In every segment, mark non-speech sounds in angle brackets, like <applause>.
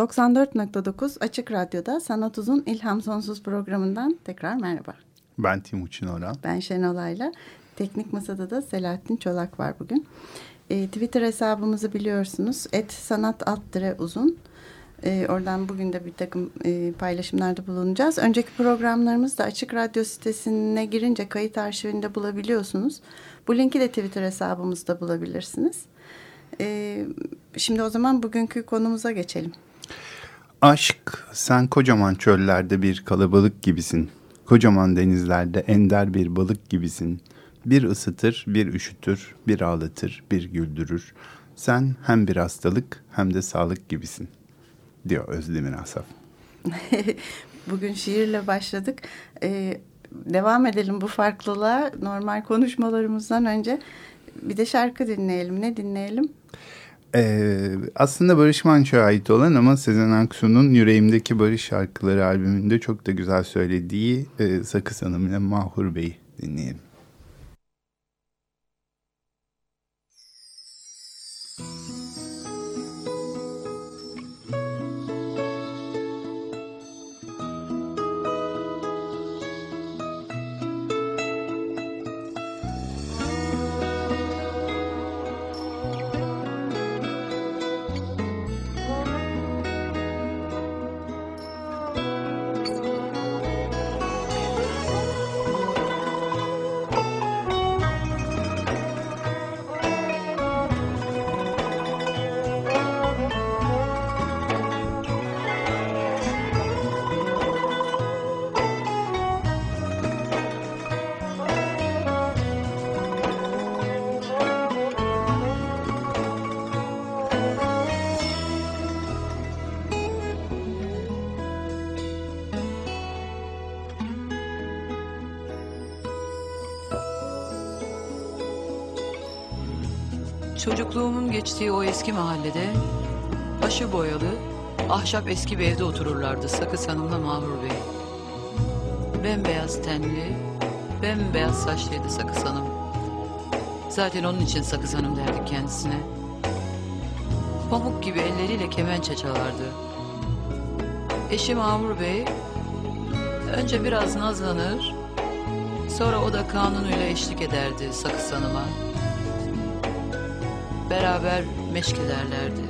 94.9 Açık Radyo'da Sanat Uzun İlham Sonsuz programından tekrar merhaba. Ben Timuçin Oral. Ben Şenolay'la. Teknik Masada da Selahattin Çolak var bugün. E, Twitter hesabımızı biliyorsunuz. Et sanat alt uzun. E, oradan bugün de bir takım e, paylaşımlarda bulunacağız. Önceki programlarımız da Açık Radyo sitesine girince kayıt arşivinde bulabiliyorsunuz. Bu linki de Twitter hesabımızda bulabilirsiniz. E, şimdi o zaman bugünkü konumuza geçelim. Aşk, sen kocaman çöllerde bir kalabalık gibisin. Kocaman denizlerde ender bir balık gibisin. Bir ısıtır, bir üşütür, bir ağlatır, bir güldürür. Sen hem bir hastalık hem de sağlık gibisin, diyor Özdemir Asaf. <laughs> Bugün şiirle başladık. Ee, devam edelim bu farklılığa. Normal konuşmalarımızdan önce bir de şarkı dinleyelim. Ne dinleyelim? Ee, aslında Barış Manço'ya ait olan ama Sezen Aksu'nun Yüreğimdeki Barış şarkıları albümünde çok da güzel söylediği e, Sakız Hanım ile Mahur Bey'i dinleyelim. Ahşap eski bir evde otururlardı Sakız Hanım'la Mahmur Bey. Bembeyaz tenli, bembeyaz saçlıydı Sakız Hanım. Zaten onun için Sakız Hanım derdik kendisine. Pamuk gibi elleriyle kemençe çalardı. Eşi Mahmur Bey önce biraz nazlanır, sonra o da kanunuyla eşlik ederdi Sakız Hanım'a beraber meşkelerlerdi. Yaz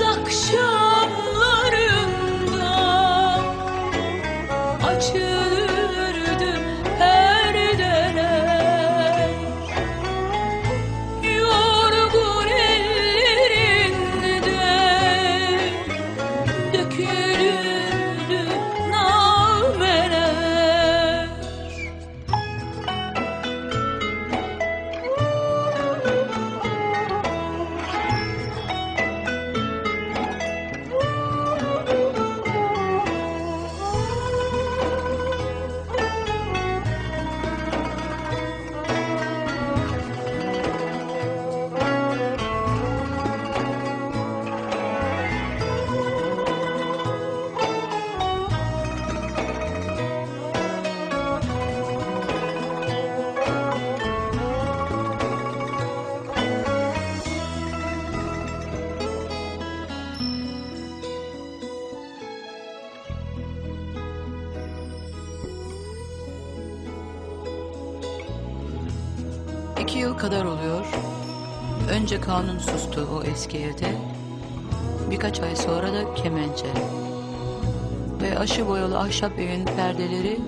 akşamlarında kanun sustu o eski evde. Birkaç ay sonra da kemençe. Ve aşı boyalı ahşap evin perdeleri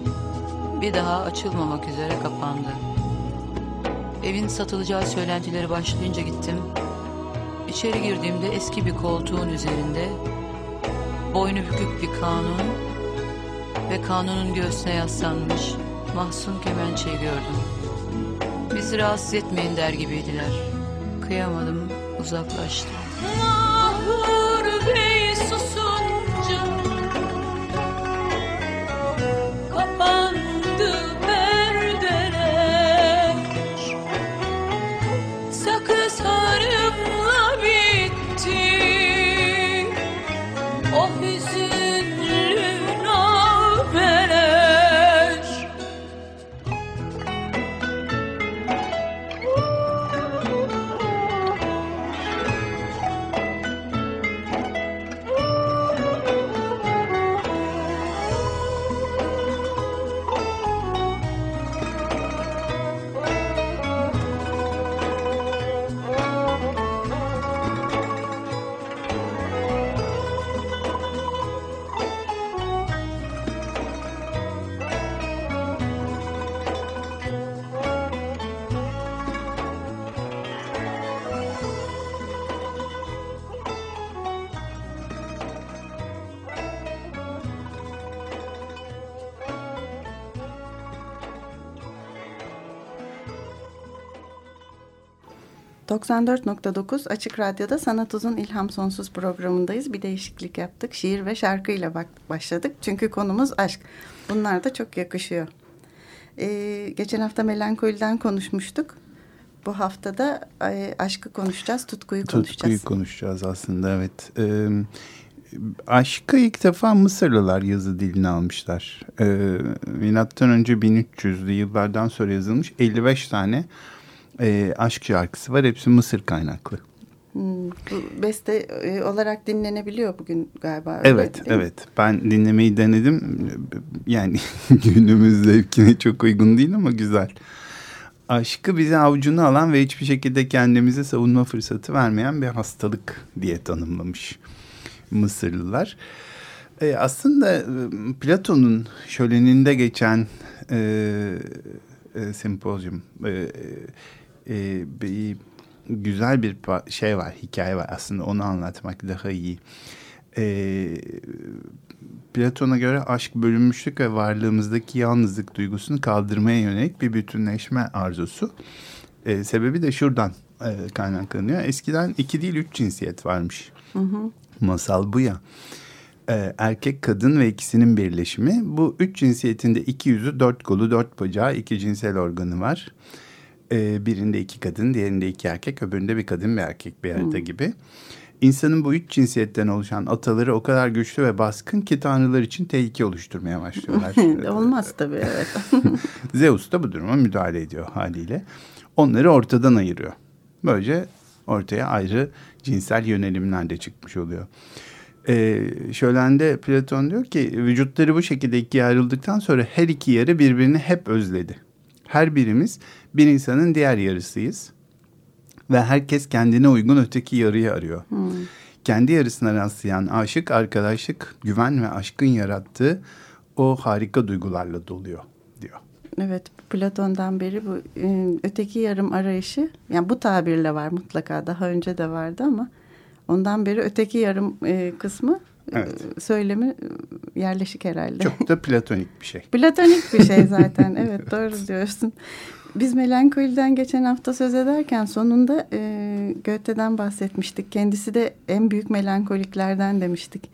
bir daha açılmamak üzere kapandı. Evin satılacağı söylentileri başlayınca gittim. İçeri girdiğimde eski bir koltuğun üzerinde boynu bükük bir kanun ve kanunun göğsüne yaslanmış mahzun kemençeyi gördüm. Bizi rahatsız etmeyin der gibiydiler. Kıyamadım uzaklaştım. ...94.9 Açık Radyo'da Sanat Uzun İlham Sonsuz programındayız. Bir değişiklik yaptık. Şiir ve şarkıyla başladık. Çünkü konumuz aşk. Bunlar da çok yakışıyor. Ee, geçen hafta melankoliden konuşmuştuk. Bu haftada e, aşkı konuşacağız, tutkuyu konuşacağız. Tutkuyu konuşacağız aslında evet. Ee, aşkı ilk defa Mısırlılar yazı diline almışlar. Ee, milattan önce 1300'lü yıllardan sonra yazılmış 55 tane e, aşk şarkısı var. Hepsi Mısır kaynaklı. Hmm, bu beste e, olarak dinlenebiliyor bugün galiba. öyle Evet, evet. Ben dinlemeyi denedim. Yani <laughs> günümüz zevkine çok uygun değil ama güzel. Aşkı bize avucuna alan ve hiçbir şekilde kendimize savunma fırsatı vermeyen bir hastalık diye tanımlamış Mısırlılar. E, aslında e, Platon'un şöleninde geçen e, e, sempozyum e, e, bir güzel bir şey var, hikaye var. Aslında onu anlatmak daha iyi. E, Platon'a göre aşk bölünmüşlük ve varlığımızdaki yalnızlık duygusunu kaldırmaya yönelik bir bütünleşme arzusu. E, sebebi de şuradan e, kaynaklanıyor. Eskiden iki değil üç cinsiyet varmış. Masal bu ya. E, erkek, kadın ve ikisinin birleşimi. Bu üç cinsiyetinde iki yüzü, dört kolu, dört bacağı, iki cinsel organı var. E, birinde iki kadın, diğerinde iki erkek, öbüründe bir kadın bir erkek bir arada gibi. İnsanın bu üç cinsiyetten oluşan ataları o kadar güçlü ve baskın ki tanrılar için tehlike oluşturmaya başlıyorlar. <laughs> Olmaz tabii evet. <laughs> Zeus da bu duruma müdahale ediyor haliyle. Onları ortadan ayırıyor. Böylece ortaya ayrı cinsel yönelimler de çıkmış oluyor. Ee, şölende Platon diyor ki vücutları bu şekilde ikiye ayrıldıktan sonra her iki yarı birbirini hep özledi. Her birimiz bir insanın diğer yarısıyız. Ve herkes kendine uygun öteki yarıyı arıyor. Kendi yarısına rastlayan aşık, arkadaşlık, güven ve aşkın yarattığı o harika duygularla doluyor diyor. Evet Platon'dan beri bu e, öteki yarım arayışı yani bu tabirle var mutlaka daha önce de vardı ama ondan beri öteki yarım e, kısmı e, Evet. söylemi yerleşik herhalde. Çok da platonik bir şey. <laughs> Platonik bir şey zaten <laughs> evet doğru diyorsun. Biz melankoliden geçen hafta söz ederken sonunda e, Goethe'den bahsetmiştik. Kendisi de en büyük melankoliklerden demiştik.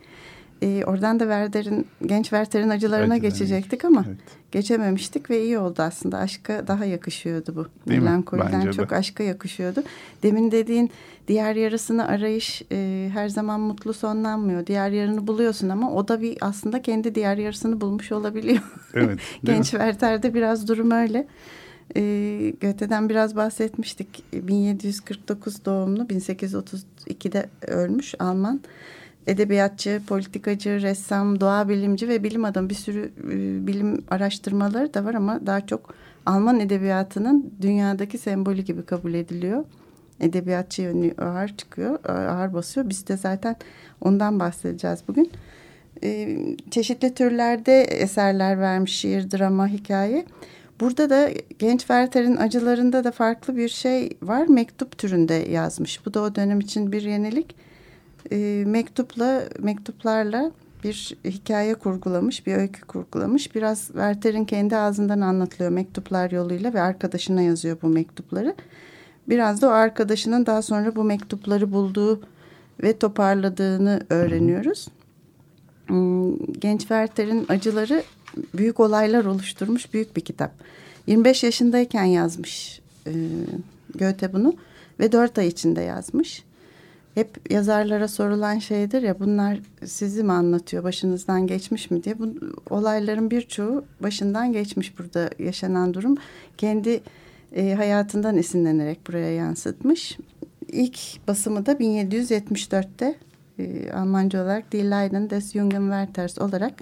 E, oradan da Werther'in, genç Werther'in acılarına Acılarına geçecektik ama Evet. geçememiştik ve iyi oldu aslında. Aşka daha yakışıyordu bu. Değil? Melankoliden çok aşka yakışıyordu. Demin dediğin diğer yarısını arayış e, her zaman mutlu sonlanmıyor. Diğer yarını buluyorsun ama o da bir aslında kendi diğer yarısını bulmuş olabiliyor. Evet. <laughs> Genç? Werther'de biraz durum öyle. E, Goethe'den biraz bahsetmiştik. 1749 doğumlu, 1832'de ölmüş Alman. Edebiyatçı, politikacı, ressam, doğa bilimci ve bilim adamı bir sürü e, bilim araştırmaları da var ama daha çok Alman edebiyatının dünyadaki sembolü gibi kabul ediliyor. Edebiyatçı yönü ağır çıkıyor, ağır basıyor. Biz de zaten ondan bahsedeceğiz bugün. E, çeşitli türlerde eserler vermiş, şiir, drama, hikaye. Burada da genç Werther'in acılarında da farklı bir şey var. Mektup türünde yazmış. Bu da o dönem için bir yenilik. E, mektupla, mektuplarla bir hikaye kurgulamış, bir öykü kurgulamış. Biraz Werther'in kendi ağzından anlatılıyor mektuplar yoluyla ve arkadaşına yazıyor bu mektupları. Biraz da o arkadaşının daha sonra bu mektupları bulduğu ve toparladığını öğreniyoruz. Hmm, Genç Werther'in acıları büyük olaylar oluşturmuş büyük bir kitap. 25 yaşındayken yazmış e, Goethe bunu ve 4 ay içinde yazmış. Hep yazarlara sorulan şeydir ya bunlar sizi mi anlatıyor başınızdan geçmiş mi diye. Bu olayların birçoğu başından geçmiş burada yaşanan durum. Kendi e, hayatından esinlenerek buraya yansıtmış. İlk basımı da 1774'te e, Almanca olarak Die Leiden des Jungen Werthers olarak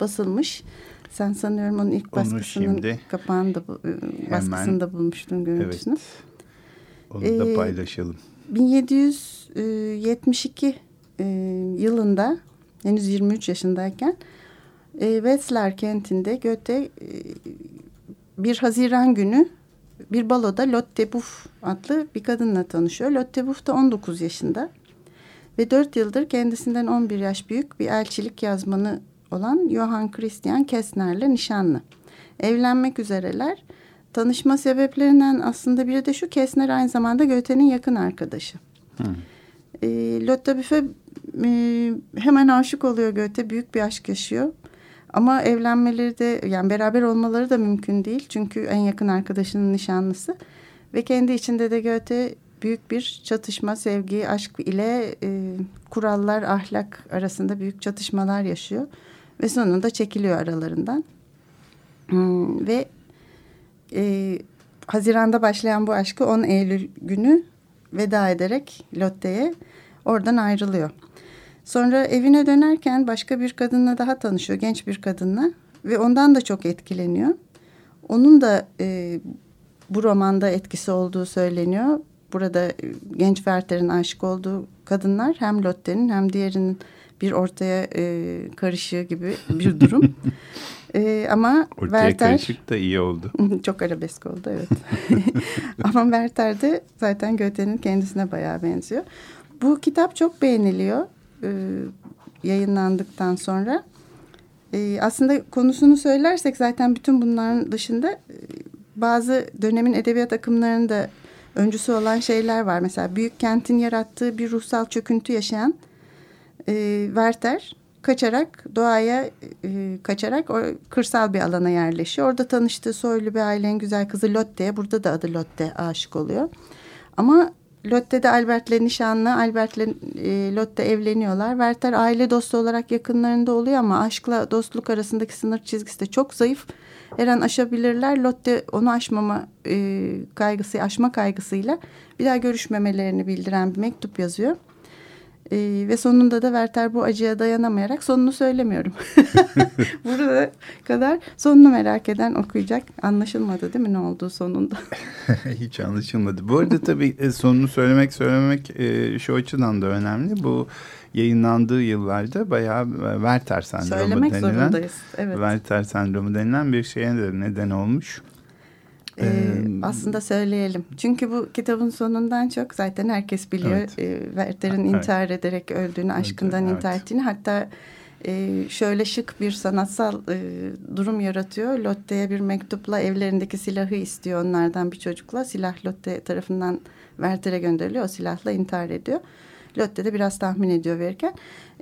basılmış. Sen sanıyorum onun ilk Onu baskısının şimdi kapağını da bu- e, hemen- da bulmuştun görüntüsünü. Evet. Onu da Ee, paylaşalım. 1772 e, yılında henüz 23 yaşındayken e, Wetzlar kentinde Goethe e, bir Haziran günü bir baloda Lotte Buff adlı bir kadınla tanışıyor. Lotte Buff da 19 yaşında ve 4 yıldır kendisinden 11 yaş büyük bir elçilik yazmanı olan Johann Christian Kessner'le nişanlı. Evlenmek üzereler. Tanışma sebeplerinden aslında biri de şu Kessner aynı zamanda Goethe'nin yakın arkadaşı. E, Lotte Buff'e e, hemen aşık oluyor Goethe. Büyük bir aşk yaşıyor. Ama evlenmeleri de yani beraber olmaları da mümkün değil. Çünkü en yakın arkadaşının nişanlısı. Ve kendi içinde de Goethe büyük bir çatışma, sevgi, aşk ile e, kurallar, ahlak arasında büyük çatışmalar yaşıyor. Ve sonunda çekiliyor aralarından. Hmm, ve e, Haziran'da başlayan bu aşkı 10 Eylül günü veda ederek Lotte'ye oradan ayrılıyor. Sonra evine dönerken başka bir kadınla daha tanışıyor, genç bir kadınla ve ondan da çok etkileniyor. Onun da e, bu romanda etkisi olduğu söyleniyor. Burada e, genç Werther'in aşık olduğu kadınlar hem Lotte'nin hem diğerinin bir ortaya e, karışığı gibi bir durum. <laughs> e, ama Ortaya Werther karışık da iyi oldu. <laughs> çok arabesk oldu evet. <laughs> Ama Werther de zaten Goethe'nin kendisine bayağı benziyor. Bu kitap çok beğeniliyor e, yayınlandıktan sonra. E, aslında konusunu söylersek zaten bütün bunların dışında e, bazı dönemin edebiyat akımlarında öncüsü olan şeyler var. Mesela büyük kentin yarattığı bir ruhsal çöküntü yaşayan e, Werther kaçarak doğaya e, kaçarak o, kırsal bir alana yerleşiyor. Orada tanıştığı soylu bir ailenin güzel kızı Lotte'ye burada da adı Lotte aşık oluyor. Ama Lotte de Albert'le nişanlı. Albert'le e, Lotte evleniyorlar. Werther aile dostu olarak yakınlarında oluyor ama aşkla dostluk arasındaki sınır çizgisi de çok zayıf. Her an aşabilirler. Lotte onu aşmama e, kaygısı, aşma kaygısıyla bir daha görüşmemelerini bildiren bir mektup yazıyor. Ee, ve sonunda da Werther bu acıya dayanamayarak sonunu söylemiyorum. <laughs> Burada kadar sonunu merak eden okuyacak. Anlaşılmadı değil mi ne olduğu sonunda? <laughs> Hiç anlaşılmadı. Bu arada tabii e, sonunu söylemek söylememek e, şu açıdan da önemli. Bu yayınlandığı yıllarda bayağı e, Werther sendromu Söylemek denilen zorundayız. Evet. Werther sendromu denilen bir şeye de neden olmuş. Ee, Ee, aslında söyleyelim. Çünkü bu kitabın sonundan çok zaten herkes biliyor. Evet. Ee, Werther'in Evet. intihar ederek öldüğünü, aşkından evet. intihar ettiğini. Hatta e, şöyle şık bir sanatsal e, durum yaratıyor. Lotte'ye bir mektupla evlerindeki silahı istiyor onlardan bir çocukla. Silah Lotte tarafından Werther'e gönderiliyor. O silahla intihar ediyor. Lotte de biraz tahmin ediyor verirken.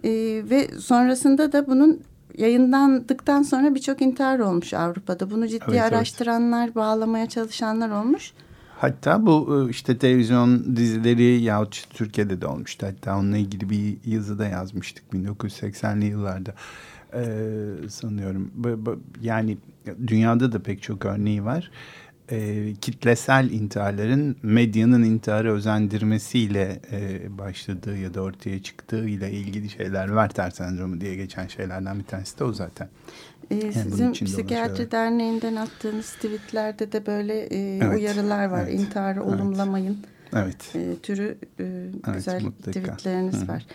E, ve sonrasında da bunun yayınlandıktan sonra birçok intihar olmuş Avrupa'da. Bunu ciddi Evet, evet. araştıranlar, bağlamaya çalışanlar olmuş. Hatta bu e, işte televizyon dizileri yahut Türkiye'de de olmuştu. Hatta onunla ilgili bir yazı da yazmıştık 1980'li yıllarda Ee, sanıyorum. Yani dünyada da pek çok örneği var. Ee, kitlesel intiharların medyanın intiharı özendirmesiyle e, başladığı ya da ortaya çıktığı ile ilgili şeyler Werther sendromu diye geçen şeylerden bir tanesi de o zaten. Ee, bunun sizin Psikiyatri. Derneği'nden attığınız tweetlerde de böyle e, Evet, uyarılar var. evet, İntiharı evet. olumlamayın Evet. e, türü e, güzel mutlaka. tweetleriniz Hı hı. var.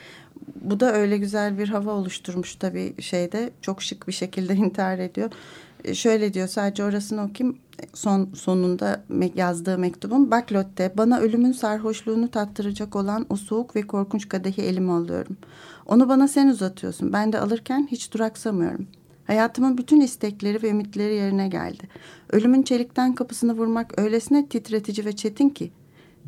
Bu da öyle güzel bir hava oluşturmuş tabii şeyde. Çok şık bir şekilde <laughs> intihar ediyor. E, şöyle diyor sadece orasını okuyayım. Son sonunda yazdığı mektubun bak Lotte bana ölümün sarhoşluğunu tattıracak olan o soğuk ve korkunç kadehi elime alıyorum. Onu bana sen uzatıyorsun. Ben de alırken hiç duraksamıyorum. Hayatımın bütün istekleri ve ümitleri yerine geldi. Ölümün çelikten kapısını vurmak öylesine titretici ve çetin ki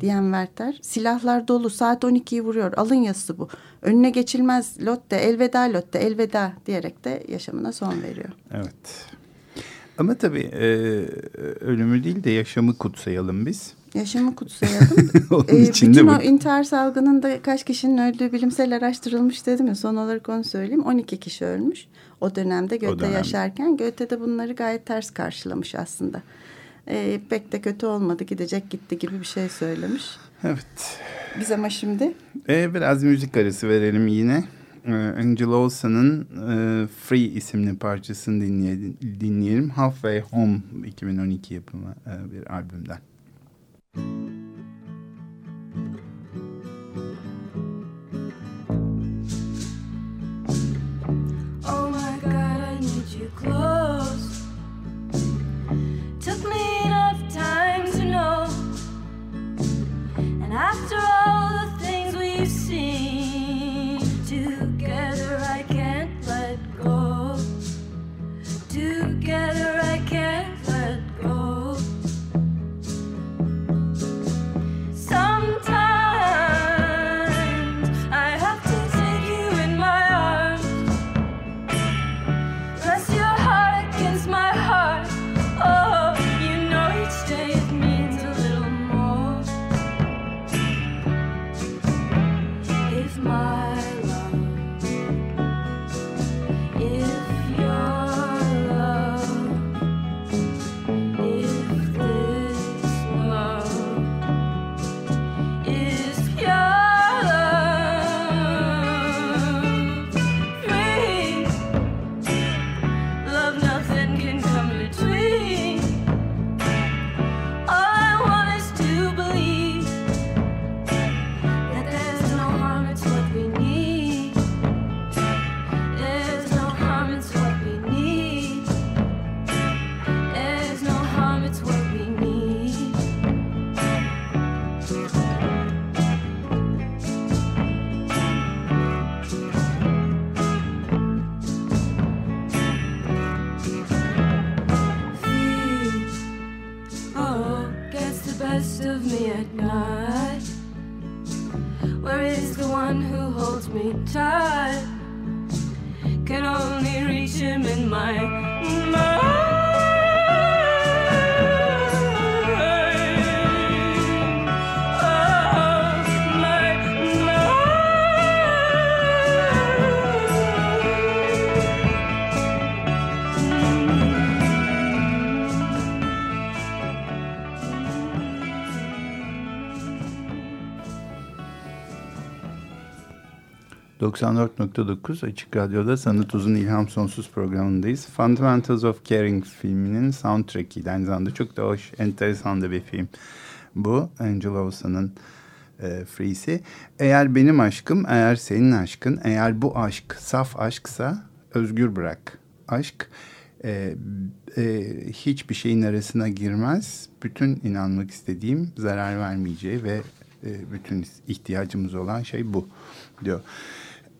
diyen Werther. Silahlar dolu saat 12'yi vuruyor alın yazısı bu. Önüne geçilmez Lotte elveda Lotte elveda diyerek de yaşamına son veriyor. Evet. Ama tabii e, ölümü değil de yaşamı kutsayalım biz. Yaşamı kutsayalım. <laughs> Onun Ee, için bütün de o intihar salgınında kaç kişinin öldüğü bilimsel araştırılmış dedim ya. Son olarak onu söyleyeyim. 12 kişi ölmüş o dönemde Goethe dönemde. yaşarken. Goethe de bunları gayet ters karşılamış aslında. Ee, pek de kötü olmadı gidecek gitti gibi bir şey söylemiş. Evet. Biz ama şimdi E, biraz müzik arası verelim yine. E, Angel Olsen'ın e, Free isimli parçasını dinleyelim. dinleyelim. Halfway Home 2012 yapımı e, bir albümden. Oh after all 94.9 Açık Radyo'da Sanat Uzun İlham Sonsuz programındayız. Fundamentals of Caring filminin soundtrack'i. Aynı zamanda çok da hoş, enteresan da bir film. Bu Angel Olsen'ın e, Free'si. Eğer benim aşkım, eğer senin aşkın, eğer bu aşk saf aşksa özgür bırak. Aşk e, e, hiçbir şeyin arasına girmez. Bütün inanmak istediğim zarar vermeyeceği ve e, bütün ihtiyacımız olan şey bu diyor.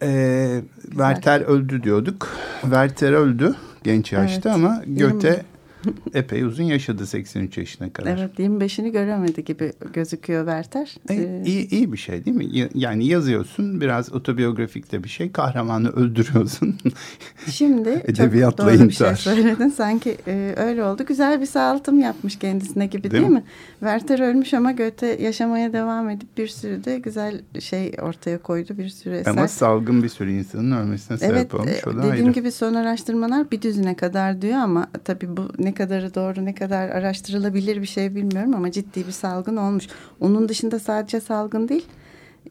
E, Werther öldü diyorduk. Werther öldü genç yaşta Evet. ama Yirmi- <laughs> epey uzun yaşadı 83 yaşına kadar. evet 25'ini göremedi gibi gözüküyor Werther. E, Ee, iyi, iyi bir şey değil mi? Ya- Yani yazıyorsun biraz otobiyografik de bir şey. Kahramanı öldürüyorsun. <laughs> Şimdi <laughs> Edebiyatla çok doğru bir şey intihar. söyledin. Sanki e, öyle oldu. Güzel bir sağaltım yapmış kendisine gibi Değil değil, mi? mi? Werther ölmüş ama Goethe yaşamaya devam edip bir sürü de güzel şey ortaya koydu. Bir sürü eser. Ama salgın bir sürü insanın ölmesine sebep Evet olmuş. e, O da dediğim ayrı. gibi son araştırmalar bir düzine kadar diyor ama tabii bu ne kadarı doğru ne kadar araştırılabilir bir şey bilmiyorum ama ciddi bir salgın olmuş. Onun dışında sadece salgın değil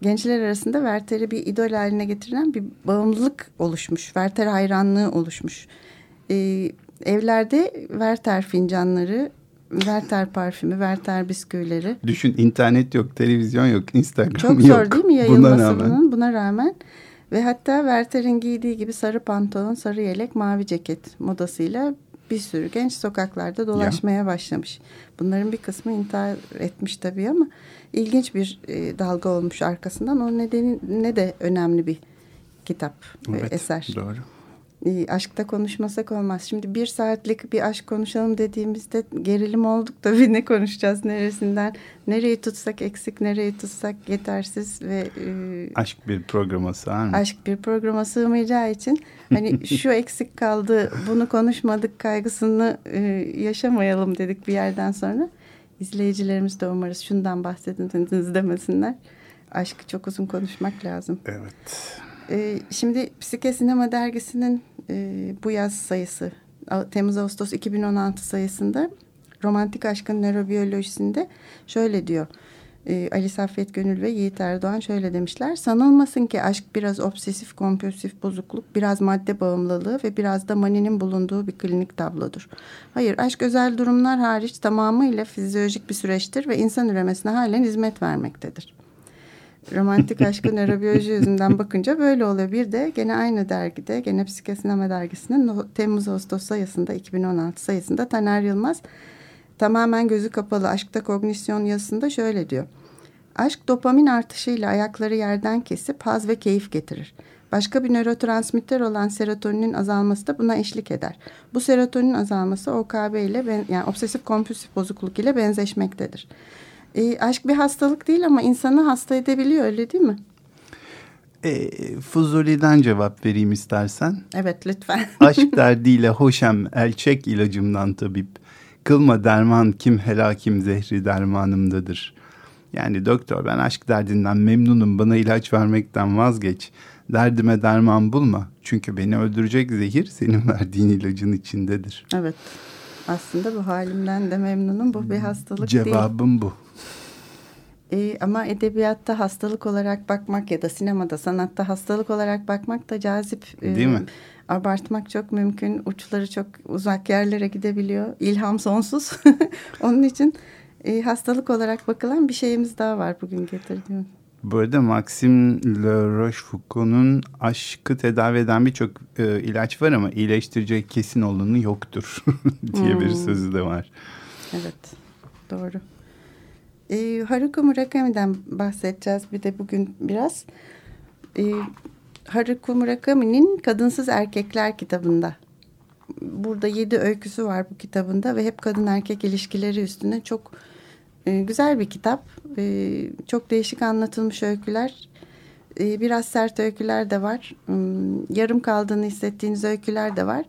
gençler arasında Werther'i bir idol haline getiren bir bağımlılık oluşmuş. Werther hayranlığı oluşmuş. E, evlerde Werther fincanları, Werther parfümü, Werther bisküvileri. Düşün internet yok, televizyon yok, Instagram Çok yok. zor değil mi Buna yayılması rağmen. Buna rağmen. Ve hatta Werther'in giydiği gibi sarı pantolon, sarı yelek, mavi ceket modasıyla bir sürü genç sokaklarda dolaşmaya başlamış. Bunların bir kısmı intihar etmiş tabii ama ilginç bir e, dalga olmuş arkasından. O nedeni ne de önemli bir kitap, e, Evet, eser. Doğru. E, aşkta konuşmasak olmaz. Şimdi bir saatlik bir aşk konuşalım dediğimizde gerilim olduk tabii ne konuşacağız neresinden. Nereyi tutsak eksik, nereyi tutsak yetersiz ve e, Aşk bir programa sığar mı? aşk bir programa sığmayacağı için hani <laughs> şu eksik kaldı bunu konuşmadık kaygısını e, yaşamayalım dedik bir yerden sonra. İzleyicilerimiz de umarız şundan bahsediniz demesinler. Aşkı çok uzun konuşmak lazım. Evet. Ee, şimdi Psike Sinema Dergisi'nin e, bu yaz sayısı Temmuz-Ağustos 2016 sayısında romantik aşkın nörobiyolojisinde şöyle diyor. E, Ali Saffet Gönül ve Yiğit Erdoğan şöyle demişler. Sanılmasın ki aşk biraz obsesif kompulsif bozukluk, biraz madde bağımlılığı ve biraz da maninin bulunduğu bir klinik tablodur. Hayır aşk özel durumlar hariç tamamıyla fizyolojik bir süreçtir ve insan üremesine halen hizmet vermektedir romantik aşkı nörobiyoloji yüzünden bakınca böyle oluyor. Bir de gene aynı dergide, gene Psike Sinema Dergisi'nin Temmuz-Ağustos sayısında, 2016 sayısında Taner Yılmaz tamamen gözü kapalı aşkta kognisyon yazısında şöyle diyor. Aşk dopamin artışıyla ayakları yerden kesip haz ve keyif getirir. Başka bir nörotransmitter olan serotoninin azalması da buna eşlik eder. Bu serotonin azalması OKB ile ben, yani obsesif kompulsif bozukluk ile benzeşmektedir. E, aşk bir hastalık değil ama insanı hasta edebiliyor öyle değil mi? E, Fuzuli'den cevap vereyim istersen. Evet lütfen. <laughs> Aşk derdiyle hoşem elçek ilacımdan tabip. Kılma derman kim helakim zehri dermanımdadır. Yani doktor ben aşk derdinden memnunum bana ilaç vermekten vazgeç. Derdime derman bulma. Çünkü beni öldürecek zehir senin <laughs> verdiğin ilacın içindedir. evet. Aslında bu halimden de memnunum. Bu bir hastalık değil. Cevabım bu. E, ama edebiyatta hastalık olarak bakmak ya da sinemada, sanatta hastalık olarak bakmak da cazip. E, Değil mi? Abartmak çok mümkün. Uçları çok uzak yerlere gidebiliyor. İlham sonsuz. <laughs> Onun için e, hastalık olarak bakılan bir şeyimiz daha var bugün getirdiğim. Bu arada Maxime Le Rochefoucauld'un aşkı tedavi eden birçok e, ilaç var ama iyileştirecek kesin olanı yoktur <laughs> diye bir Hmm. sözü de var. Evet, doğru. Ee, Haruki Murakami'den bahsedeceğiz bir de bugün biraz. Ee, Haruki Murakami'nin Kadınsız Erkekler kitabında. Burada yedi öyküsü var bu kitabında ve hep kadın erkek ilişkileri üstüne çok e, güzel bir kitap. E, çok değişik anlatılmış öyküler. E, biraz sert öyküler de var. Hmm, yarım kaldığını hissettiğiniz öyküler de var.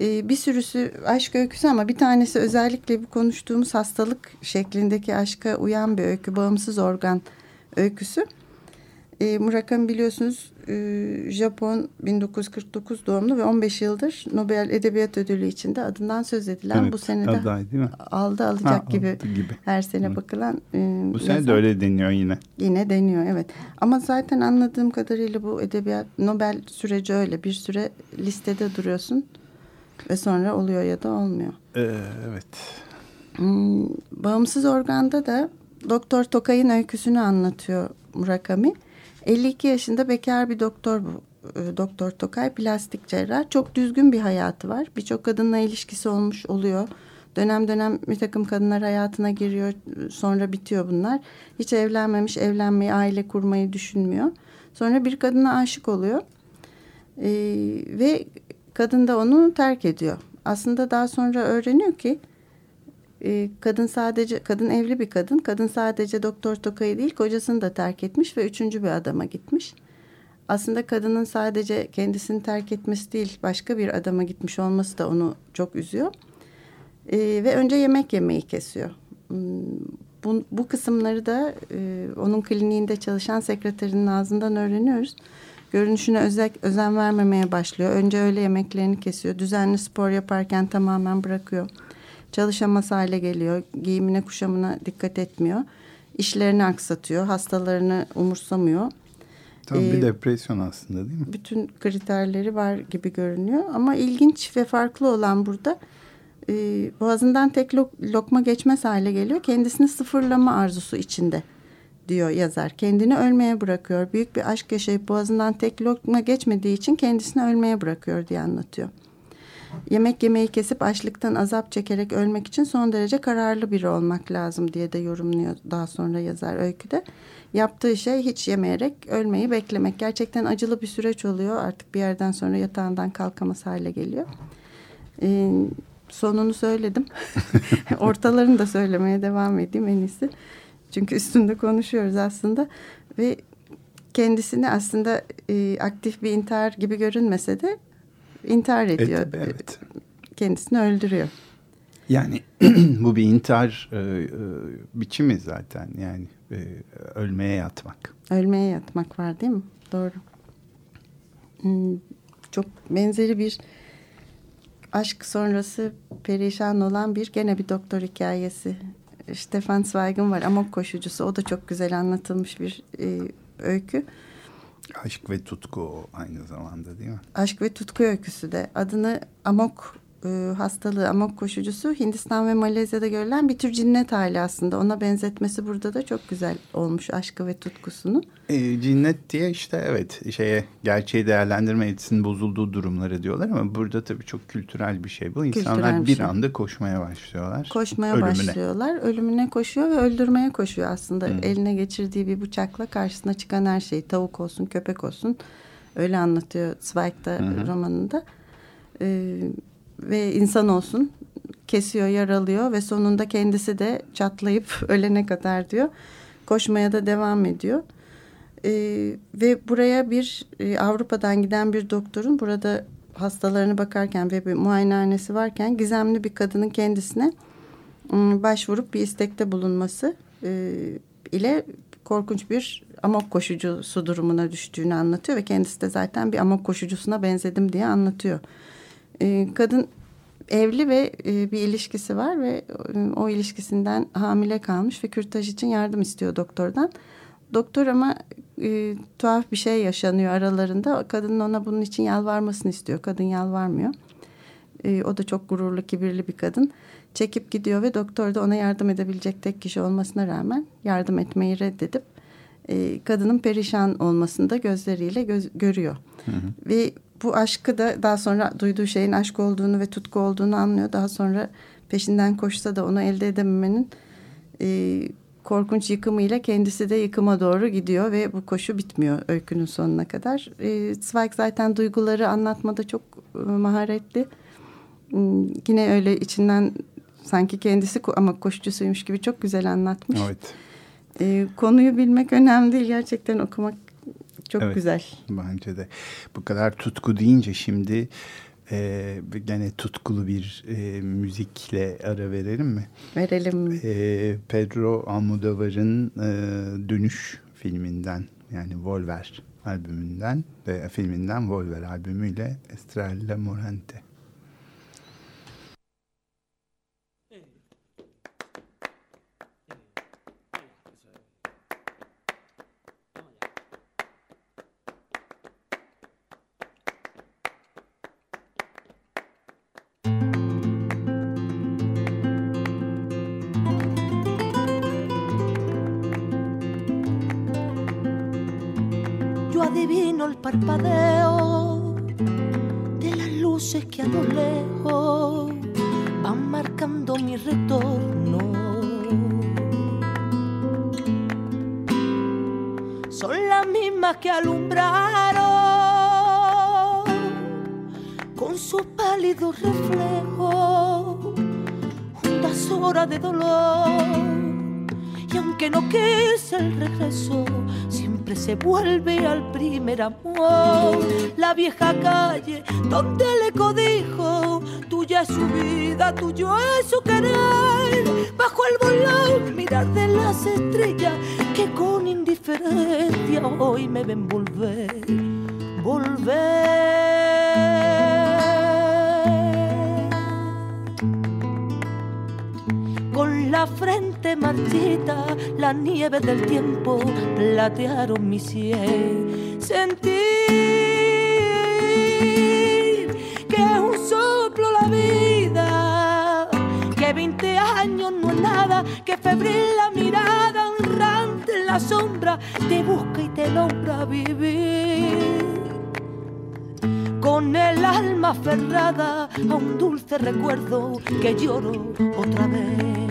E, bir sürüsü aşk öyküsü ama bir tanesi özellikle bu konuştuğumuz hastalık şeklindeki aşka uyan bir öykü. Bağımsız organ öyküsü. E, Murakami biliyorsunuz e, Japon 1949 doğumlu ve 15 yıldır Nobel Edebiyat Ödülü için de adından söz edilen Evet, bu sene de aday değil mi? aldı alacak Ha, gibi, aldı gibi. her sene Evet. bakılan e, Bu sene de öyle deniyor yine. Yine deniyor evet. Ama zaten anladığım kadarıyla bu edebiyat Nobel süreci öyle. Bir süre listede duruyorsun ve sonra oluyor ya da olmuyor. Ee, evet. Hmm, bağımsız organda da Doktor Tokay'ın öyküsünü anlatıyor Murakami. 52 yaşında bekar bir doktor bu. e, Doktor Tokay plastik cerrah. Çok düzgün bir hayatı var. Birçok kadınla ilişkisi olmuş oluyor. Dönem dönem bir takım kadınlar hayatına giriyor. Sonra bitiyor bunlar. Hiç evlenmemiş, evlenmeyi, aile kurmayı düşünmüyor. Sonra bir kadına aşık oluyor. Ee, ve kadın da onu terk ediyor. Aslında daha sonra öğreniyor ki e, kadın sadece kadın evli bir kadın. Kadın sadece Doktor Tokay'ı değil kocasını da terk etmiş ve üçüncü bir adama gitmiş. Aslında kadının sadece kendisini terk etmesi değil başka bir adama gitmiş olması da onu çok üzüyor. E, ve önce yemek yemeyi kesiyor. Hmm, Bu, bu kısımları da e, onun kliniğinde çalışan sekreterinin ağzından öğreniyoruz. Görünüşüne özek, özen vermemeye başlıyor. Önce öğle yemeklerini kesiyor. Düzenli spor yaparken tamamen bırakıyor. Çalışamaz hale geliyor. Giyimine kuşamına dikkat etmiyor. İşlerini aksatıyor. Hastalarını umursamıyor. Tam bir Ee, depresyon aslında değil mi? Bütün kriterleri var gibi görünüyor. Ama ilginç ve farklı olan burada e, boğazından tek lok- lokma geçmez hale geliyor. Kendisini sıfırlama arzusu içinde diyor yazar. Kendini ölmeye bırakıyor. Büyük bir aşk yaşayıp boğazından tek lokma geçmediği için kendisini ölmeye bırakıyor diye anlatıyor. Yemek yemeyi kesip açlıktan azap çekerek ölmek için son derece kararlı biri olmak lazım diye de yorumluyor daha sonra yazar öyküde. Yaptığı şey hiç yemeyerek ölmeyi beklemek. Gerçekten acılı bir süreç oluyor. Artık bir yerden sonra yatağından kalkamaz hale geliyor. Ee, sonunu söyledim. <laughs> <laughs> Ortalarını da söylemeye devam edeyim en iyisi. Çünkü üstünde konuşuyoruz aslında. Ve kendisini aslında e, aktif bir intihar gibi görünmese de intihar E, ediyor. tabii, evet. Kendisini öldürüyor. Yani <clears throat> bu bir intihar e, e, biçimi zaten yani e, ölmeye yatmak. Ölmeye yatmak var değil mi? Doğru. Hmm, çok benzeri bir aşk sonrası perişan olan bir gene bir doktor hikayesi. Stefan Zweig'in var Amok Koşucusu. O da çok güzel anlatılmış bir e, öykü. Aşk ve tutku aynı zamanda değil mi? Aşk ve tutku öyküsü de. Adını Amok e, hastalığı, Amok koşucusu Hindistan ve Malezya'da görülen bir tür cinnet hali aslında. Ona benzetmesi burada da çok güzel olmuş aşkı ve tutkusunu. E, cinnet diye işte evet şeye gerçeği değerlendirme yetisinin bozulduğu durumları diyorlar ama burada tabii çok kültürel bir şey bu. İnsanlar Kültürel bir bir şey. anda koşmaya başlıyorlar. Koşmaya Ölümüne. başlıyorlar. Ölümüne koşuyor ve öldürmeye koşuyor aslında. Hı. Eline geçirdiği bir bıçakla karşısına çıkan her şeyi. Tavuk olsun, köpek olsun. Öyle anlatıyor Zweig'da romanında. Ee, ve insan olsun. Kesiyor, yaralıyor ve sonunda kendisi de çatlayıp <laughs> ölene kadar diyor. Koşmaya da devam ediyor. Ee, ve buraya bir e, Avrupa'dan giden bir doktorun burada hastalarına bakarken ve bir muayenehanesi varken gizemli bir kadının kendisine ım, başvurup bir istekte bulunması e, ile korkunç bir amok koşucusu durumuna düştüğünü anlatıyor ve kendisi de zaten bir amok koşucusuna benzedim diye anlatıyor. E, kadın evli ve e, bir ilişkisi var ve e, o ilişkisinden hamile kalmış ve kürtaj için yardım istiyor doktordan. Doktor ama e, tuhaf bir şey yaşanıyor aralarında. Kadının ona bunun için yalvarmasını istiyor. Kadın yalvarmıyor. E, o da çok gururlu, kibirli bir kadın. Çekip gidiyor ve doktor da ona yardım edebilecek tek kişi olmasına rağmen yardım etmeyi reddedip e, kadının perişan olmasını da gözleriyle göz, görüyor. Ve bu aşkı da daha sonra duyduğu şeyin aşk olduğunu ve tutku olduğunu anlıyor. Daha sonra peşinden koşsa da onu elde edememenin e, korkunç yıkımıyla kendisi de yıkıma doğru gidiyor ve bu koşu bitmiyor öykünün sonuna kadar. E, Zweig zaten duyguları anlatmada çok e, maharetli. Hmm, Yine öyle içinden sanki kendisi ama koşucusuymuş gibi çok güzel anlatmış. Evet E, konuyu bilmek önemli değil gerçekten okumak çok Evet. güzel. bence de. Bu kadar tutku deyince şimdi e, gene tutkulu bir e, müzikle ara verelim mi? Verelim. E, Pedro Almodovar'ın e, Dönüş filminden yani Volver albümünden ve filminden Volver albümüyle Estrella Morente. Vuelve al primer amor. La vieja calle donde le codijo, tuya es su vida, tuyo es su con la frente marchita, la nieve del tiempo platearon mi sien. Sentir que es un soplo la vida, que 20 años no es nada, que febril la mirada errante en la sombra te busca y te logra vivir con el alma aferrada a un dulce recuerdo que lloro otra vez.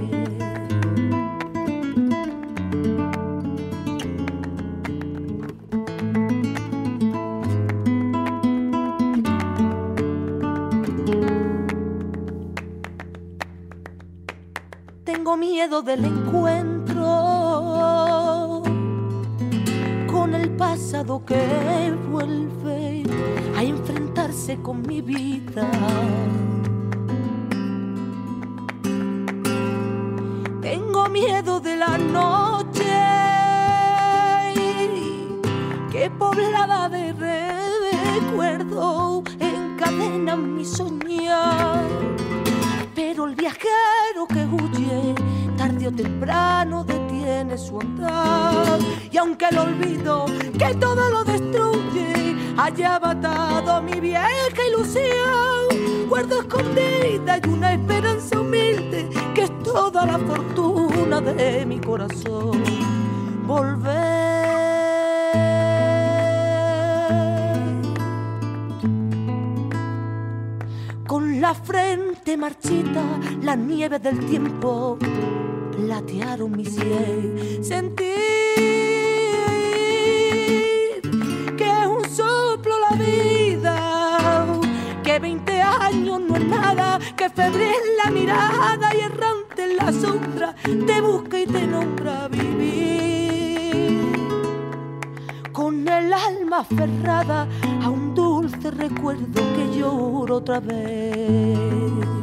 Miedo del encuentro con el pasado que vuelve a enfrentarse con mi vida. Tengo miedo de la noche que poblada de recuerdo encadena mi soñar. Temprano detiene su andar. Y aunque el olvido que todo lo destruye, haya matado mi vieja ilusión, guardo escondida y una esperanza humilde que es toda la fortuna de mi corazón. Volver. Con la frente marchita, la nieve del tiempo platearon mi sien. Sentir que es un soplo la vida, que 20 años no es nada, que febril la mirada y errante en la sombra te busca y te nombra vivir con el alma aferrada a un dulce recuerdo que lloro otra vez.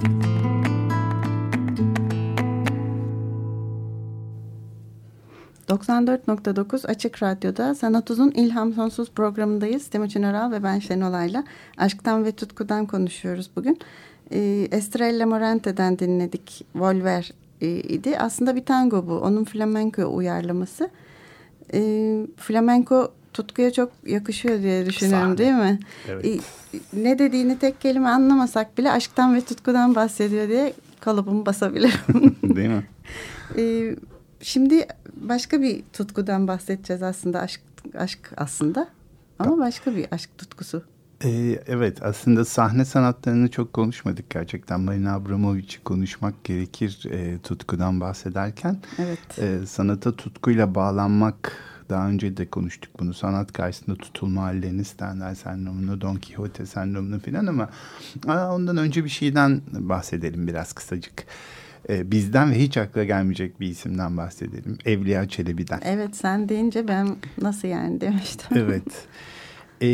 ...94.9 Açık Radyo'da Sanat Uzun İlham Sonsuz programındayız. Timuçin Oral ve ben Şenolay'la aşktan ve tutkudan konuşuyoruz bugün. Ee, Estrella Morante'den dinledik. Volver e, idi. Aslında bir tango bu. Onun flamenco uyarlaması. Ee, flamenco tutkuya çok yakışıyor diye düşünüyorum Sahne. değil mi? Evet. Ne dediğini tek kelime anlamasak bile aşktan ve tutkudan bahsediyor diye kalıbımı basabilirim. <laughs> Değil mi? Ee, şimdi başka bir tutkudan bahsedeceğiz aslında aşk aşk aslında ama başka bir aşk tutkusu. Ee, evet aslında sahne sanatlarını çok konuşmadık gerçekten. Marina Abramovic'i konuşmak gerekir e, tutkudan bahsederken. Evet. E, sanata tutkuyla bağlanmak daha önce de konuştuk bunu. Sanat karşısında tutulma hallerini Stendhal sendromunu, Don Quixote sendromunu filan ama aa, ondan önce bir şeyden bahsedelim biraz kısacık. E, bizden ve hiç akla gelmeyecek bir isimden bahsedelim. Evliya Çelebi'den. Evet sen deyince ben nasıl yani demiştim. <laughs> Evet. Ee,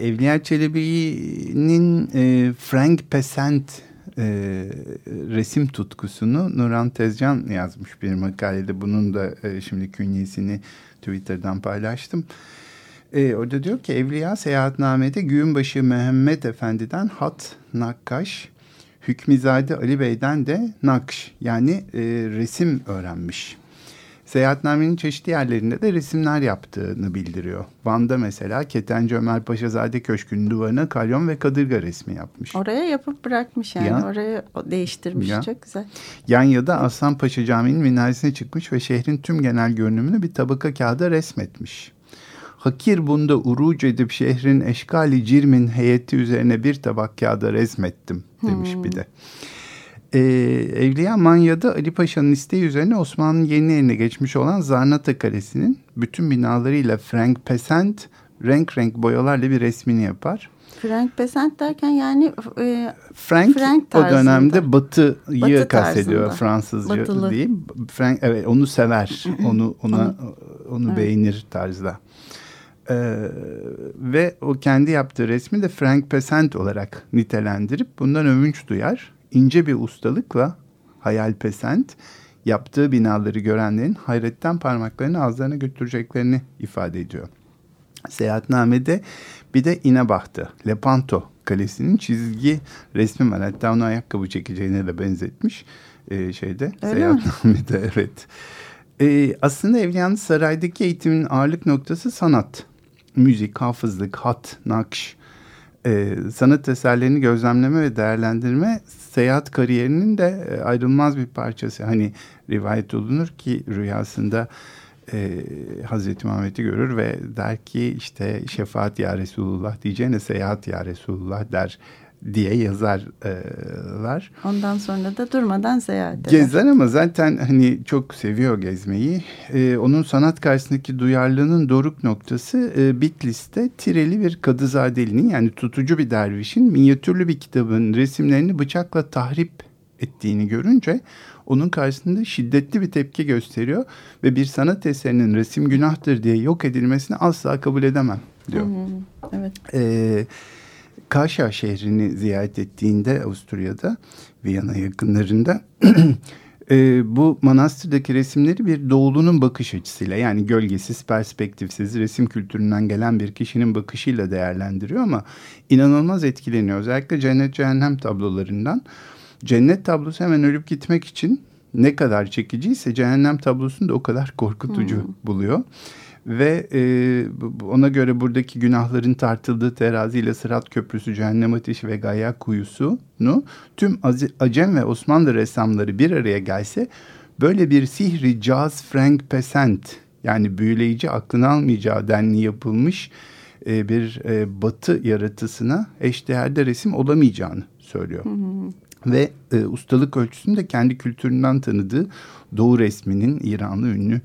Evliya Çelebi'nin e, Frank Pesent e, resim tutkusunu Nurhan Tezcan yazmış bir makalede. Bunun da e, şimdi künyesini Twitter'dan paylaştım. E, orada diyor ki Evliya seyahatnamede Güğünbaşı Mehmet Efendi'den hat, nakkaş, Hükmizade Ali Bey'den de nakş yani e, resim öğrenmiş. Seyahatnamenin çeşitli yerlerinde de resimler yaptığını bildiriyor. Van'da mesela Ketenci Ömer Paşazade Köşkü'nün duvarına kalyon ve kadırga resmi yapmış. Oraya yapıp bırakmış yani Ya. orayı değiştirmiş Ya. çok güzel. Yanya'da Aslan Paşa Camii'nin minaresine çıkmış ve şehrin tüm genel görünümünü bir tabaka kağıda resmetmiş. Hakir bunda uruc edip şehrin eşkali cirmin heyeti üzerine bir tabak kağıda resmettim demiş bir de. Ee, Evliya Manya'da Ali Paşa'nın isteği üzerine Osmanlı'nın yeni eline geçmiş olan Zarnata Kalesi'nin bütün binalarıyla Frank Pesent renk renk boyalarla bir resmini yapar. Frank Besant derken yani e, Frank, Frank o tarzında. dönemde Batı'yı Batı kastediyor. Fransızca Batılı. değil. Frank evet onu sever. <laughs> onu ona onu Evet. beğenir tarzda. Ee, ve o kendi yaptığı resmi de Frank Pesent olarak nitelendirip bundan övünç duyar. İnce bir ustalıkla hayalpesent yaptığı binaları görenlerin hayretten parmaklarını ağızlarına götüreceklerini ifade ediyor. Seyahatnamede bir de İnebahtı, Lepanto Kalesi'nin çizgi resmi var. Hatta onu ayakkabı çekeceğine de benzetmiş ee, şeyde. Öyle mi? seyahatnamede <laughs> evet. Ee, aslında Evliyan'ın saraydaki eğitimin ağırlık noktası sanat. Müzik, hafızlık, hat, nakş. Ee, sanat eserlerini gözlemleme ve değerlendirme seyahat kariyerinin de e, ayrılmaz bir parçası. Hani rivayet olunur ki rüyasında e, Hazreti Muhammed'i görür ve der ki işte şefaat ya Resulullah diyeceğine seyahat ya Resulullah der diye yazarlar. Ondan sonra da durmadan seyahat eder. Gezer ama zaten hani çok seviyor gezmeyi. Ee, onun sanat karşısındaki duyarlılığının doruk noktası e, Bitlis'te Tireli bir Kadızadeli'nin yani tutucu bir dervişin minyatürlü bir kitabın resimlerini bıçakla tahrip ettiğini görünce onun karşısında şiddetli bir tepki gösteriyor ve bir sanat eserinin resim günahtır diye yok edilmesini asla kabul edemem diyor. Evet. Ee, Kaşa şehrini ziyaret ettiğinde Avusturya'da Viyana yakınlarında <clears throat> e, bu manastırdaki resimleri bir doğulunun bakış açısıyla yani gölgesiz, perspektifsiz resim kültüründen gelen bir kişinin bakışıyla değerlendiriyor ama inanılmaz etkileniyor. Özellikle cennet cehennem tablolarından. Cennet tablosu hemen ölüp gitmek için ne kadar çekiciyse cehennem tablosunu da o kadar korkutucu buluyor. Ve e, ona göre buradaki günahların tartıldığı teraziyle Sırat Köprüsü, Cehennem Ateşi ve Gaya Kuyusu'nu tüm Acem ve Osmanlı ressamları bir araya gelse böyle bir sihri caz Frank Pesent yani büyüleyici aklını almayacağı denli yapılmış e, bir e, batı yaratısına eşdeğerde resim olamayacağını söylüyor. Hı hı. Ve e, ustalık ölçüsünü de kendi kültüründen tanıdığı Doğu resminin İranlı ünlü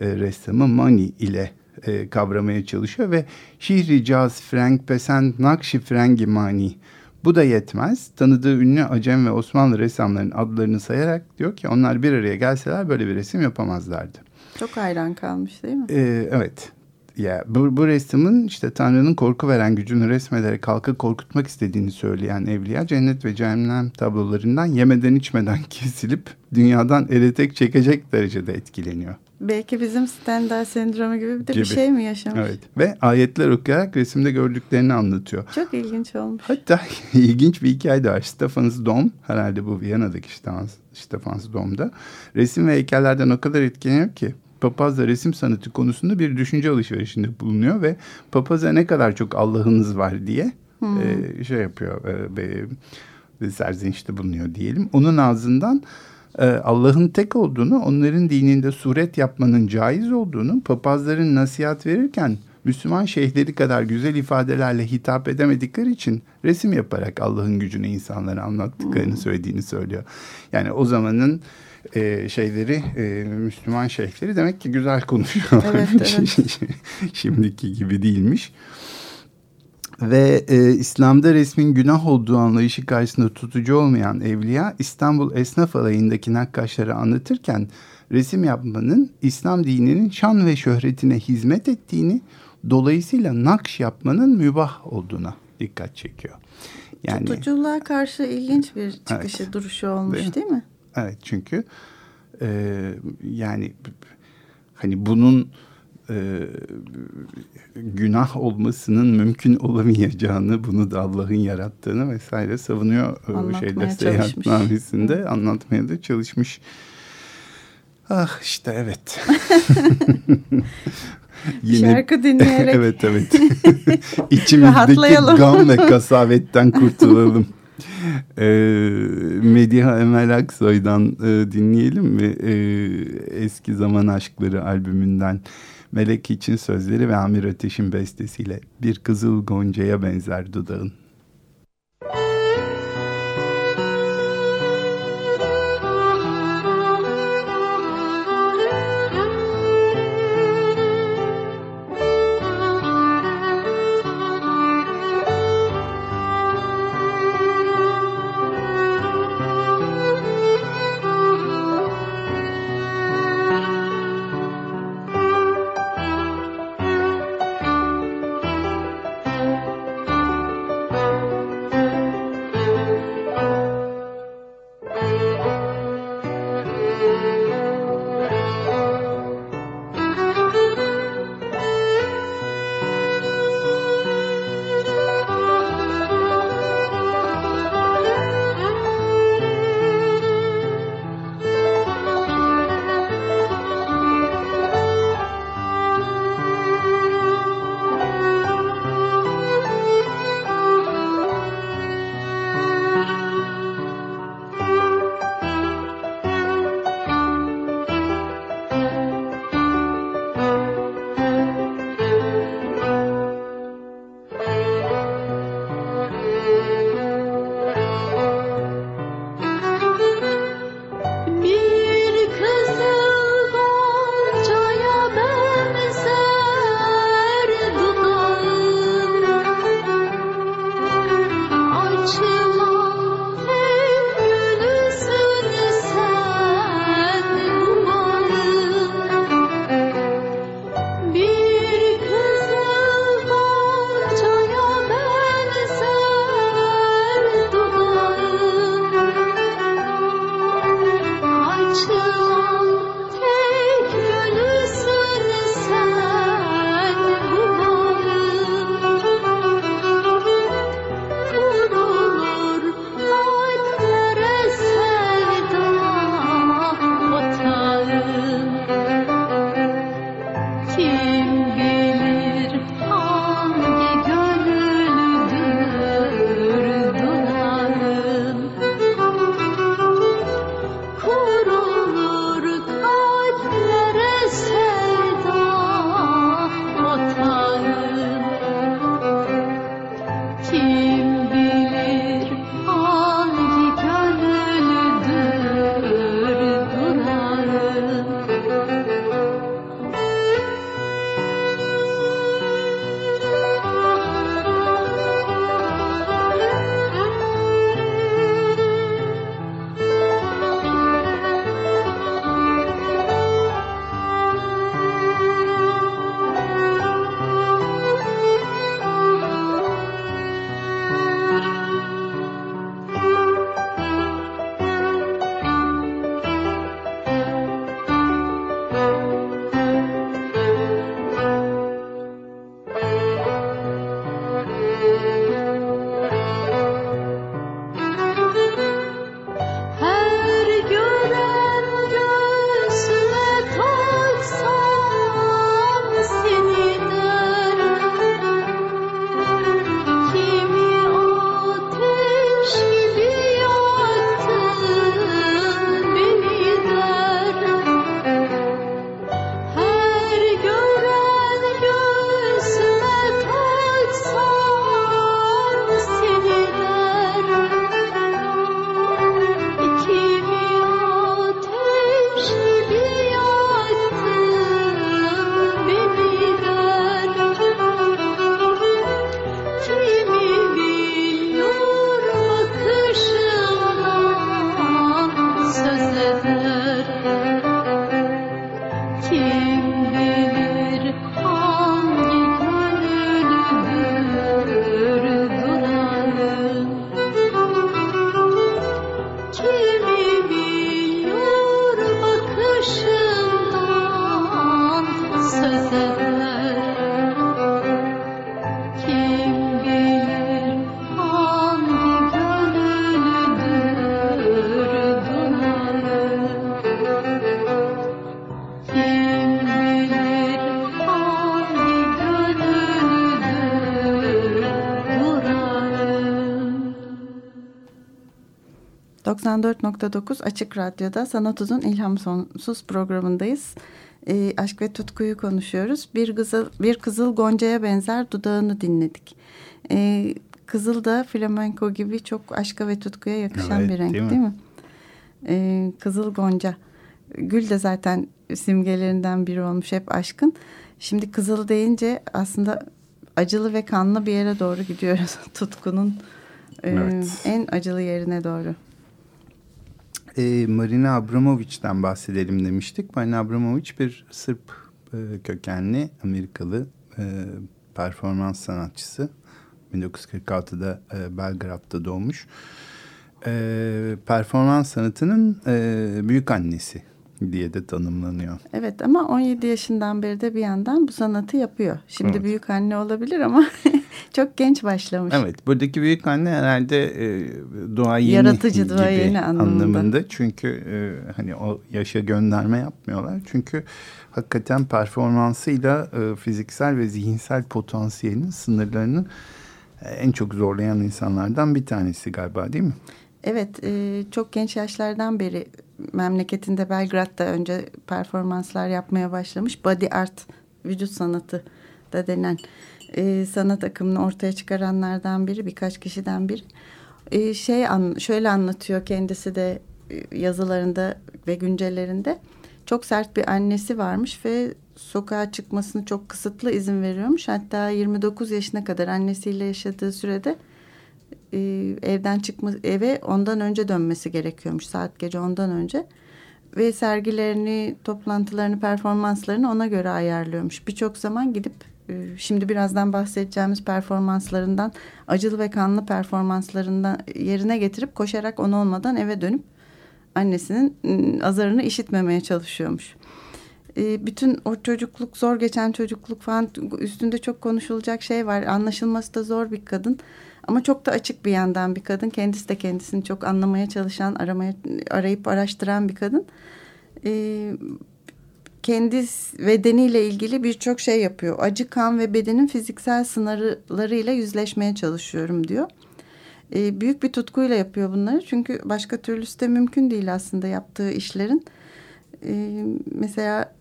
e, ressamı Mani ile e, kavramaya çalışıyor ve şihri caz Frank Pesent Nakşi Frengi Mani bu da yetmez. Tanıdığı ünlü Acem ve Osmanlı ressamların adlarını sayarak diyor ki onlar bir araya gelseler böyle bir resim yapamazlardı. Çok hayran kalmış değil mi? Ee, evet. Ya bu, bu resmin işte Tanrı'nın korku veren gücünü resmederek halkı korkutmak istediğini söyleyen evliya cennet ve cehennem tablolarından yemeden içmeden <laughs> kesilip dünyadan ele tek çekecek derecede etkileniyor. Belki bizim Stendhal sendromu gibi de gibi. bir şey mi yaşamış? Evet ve ayetler okuyarak resimde gördüklerini anlatıyor. Çok ilginç olmuş. Hatta <laughs> ilginç bir hikaye de var. Stefanus Dom herhalde bu Viyana'daki Stefanus Dom'da resim ve heykellerden o kadar etkileniyor ki papazla resim sanatı konusunda bir düşünce alışverişinde bulunuyor ve papaza ne kadar çok Allah'ınız var diye hmm. e, şey yapıyor e, e, serzenişte bulunuyor diyelim. Onun ağzından e, Allah'ın tek olduğunu, onların dininde suret yapmanın caiz olduğunu papazların nasihat verirken Müslüman şeyhleri kadar güzel ifadelerle hitap edemedikleri için resim yaparak Allah'ın gücünü insanlara anlattıklarını hmm. söylediğini söylüyor. Yani o zamanın e, şeyleri e, Müslüman şeyhleri demek ki güzel konuşuyorlar. Evet, evet. <laughs> Şimdiki gibi değilmiş. Ve e, İslam'da resmin günah olduğu anlayışı karşısında tutucu olmayan evliya İstanbul Esnaf Alayı'ndaki nakkaşları anlatırken resim yapmanın İslam dininin şan ve şöhretine hizmet ettiğini dolayısıyla nakş yapmanın mübah olduğuna dikkat çekiyor. Yani, Tutuculuğa karşı ilginç bir çıkışı evet, duruşu olmuş değil mi? Değil mi? Evet çünkü e, yani hani bunun e, günah olmasının mümkün olamayacağını, bunu da Allah'ın yarattığını vesaire savunuyor e, Anlatmaya şeyde seyahatnamesinde anlatmaya da çalışmış. Ah işte evet. <laughs> Yine, Şarkı dinleyerek. <laughs> evet evet. <laughs> İçimizdeki gam ve kasavetten kurtulalım. e, Mediha Emel Aksoy'dan e, dinleyelim mi? E, Eski Zaman Aşkları albümünden Melek için sözleri ve Amir Ateş'in bestesiyle Bir Kızıl Gonca'ya benzer dudağın. to 94.9 Açık Radyo'da Sanat Uzun İlham Sonsuz programındayız. E, aşk ve tutkuyu konuşuyoruz. Bir kızıl, bir kızıl goncaya benzer dudağını dinledik. E, kızıl da flamenko gibi çok aşka ve tutkuya yakışan Evet, bir renk değil değil mi? mi? E, kızıl gonca. Gül de zaten simgelerinden biri olmuş hep aşkın. Şimdi kızıl deyince aslında acılı ve kanlı bir yere doğru gidiyoruz. <laughs> Tutkunun e, Evet. en acılı yerine doğru. E, Marina Abramovic'den bahsedelim demiştik. Marina Abramovic bir Sırp e, kökenli Amerikalı e, performans sanatçısı. 1946'da e, Belgrad'da doğmuş. E, performans sanatının e, büyük annesi diye de tanımlanıyor. Evet ama 17 yaşından beri de bir yandan bu sanatı yapıyor. Şimdi Evet. büyük anne olabilir ama <laughs> çok genç başlamış. Evet buradaki büyük anne herhalde e, duayeni Yaratıcı gibi duayeni anlamında. Çünkü e, hani o yaşa gönderme yapmıyorlar. Çünkü hakikaten performansıyla e, fiziksel ve zihinsel potansiyelinin sınırlarını en çok zorlayan insanlardan bir tanesi galiba değil mi? Evet e, çok genç yaşlardan beri memleketinde Belgrad'da önce performanslar yapmaya başlamış. Body art, vücut sanatı da denen e, sanat akımını ortaya çıkaranlardan biri, birkaç kişiden biri. E, şey an, şöyle anlatıyor kendisi de e, yazılarında ve güncellerinde. Çok sert bir annesi varmış ve sokağa çıkmasını çok kısıtlı izin veriyormuş. Hatta 29 yaşına kadar annesiyle yaşadığı sürede e, evden çıkma eve ondan önce dönmesi gerekiyormuş saat gece ondan önce ve sergilerini, toplantılarını, performanslarını ona göre ayarlıyormuş. Birçok zaman gidip e, şimdi birazdan bahsedeceğimiz performanslarından acılı ve kanlı performanslarından yerine getirip koşarak onu olmadan eve dönüp annesinin ım, azarını işitmemeye çalışıyormuş. E, bütün o çocukluk zor geçen çocukluk falan üstünde çok konuşulacak şey var. Anlaşılması da zor bir kadın. Ama çok da açık bir yandan bir kadın. Kendisi de kendisini çok anlamaya çalışan, aramaya arayıp araştıran bir kadın. Ee, kendi bedeniyle ilgili birçok şey yapıyor. Acı, kan ve bedenin fiziksel sınırlarıyla yüzleşmeye çalışıyorum diyor. Ee, büyük bir tutkuyla yapıyor bunları. Çünkü başka türlüsü de mümkün değil aslında yaptığı işlerin. Ee, mesela